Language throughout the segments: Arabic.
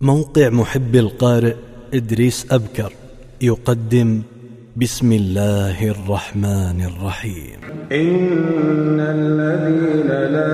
موقع محب القارئ إدريس أبكر يقدم بسم الله الرحمن الرحيم. إن الذين لا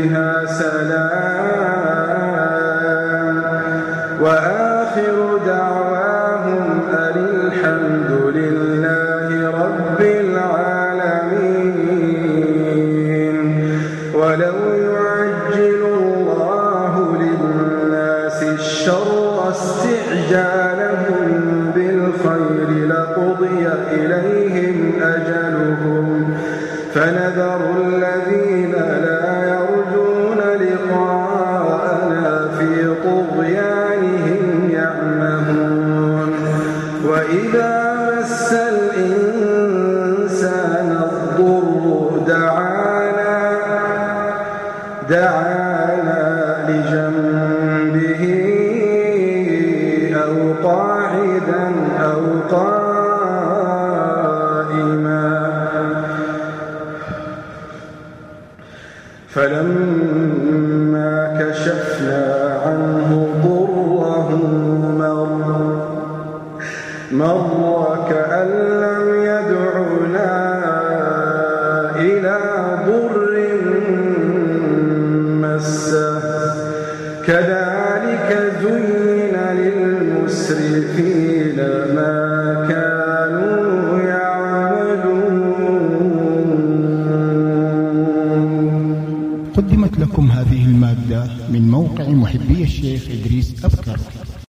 استعجالهم بالخير لقضي إليهم أجلهم. فنذر الذين لا يرجون لقاءنا في طغيانهم يعمهون. وإذا مس الإنسان الضر دعانا دعانا فلما كشفنا عنه ضره مر مر كأن لم يدعنا إلى ضر مسه. كذلك قدمت لكم هذه المادة من موقع محبي الشيخ إدريس أبكر.